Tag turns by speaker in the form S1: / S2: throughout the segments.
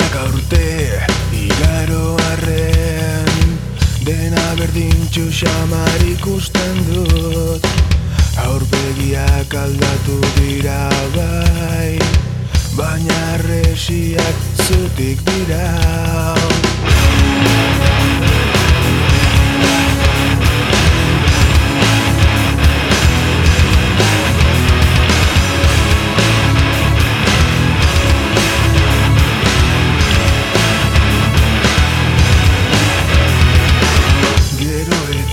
S1: guztiak aurte igaro arren Dena berdin txusamar ikusten dut. Aurpegiak aldatu dira bai Baina resiak zutik dira.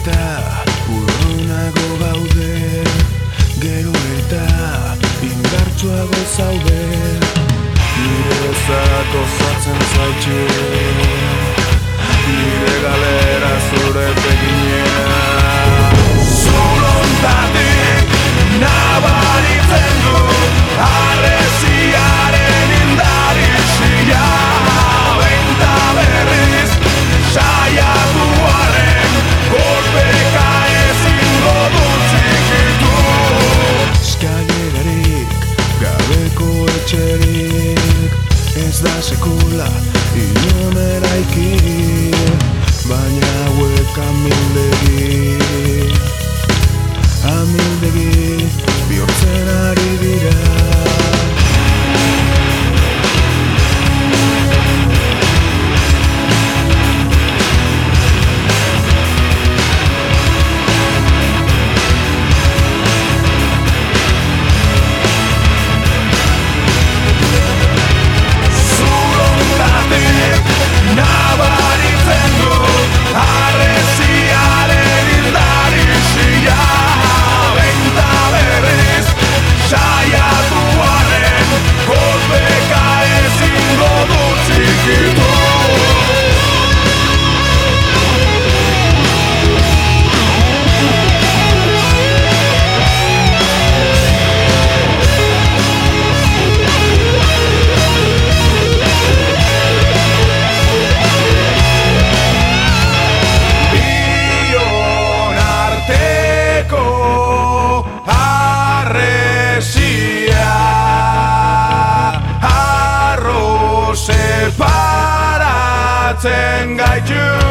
S1: Eta urrunago gaude Gero eta indartsuago zaude. Nire zako zatzen zaitxe Nire galera zure Separatzen gaitu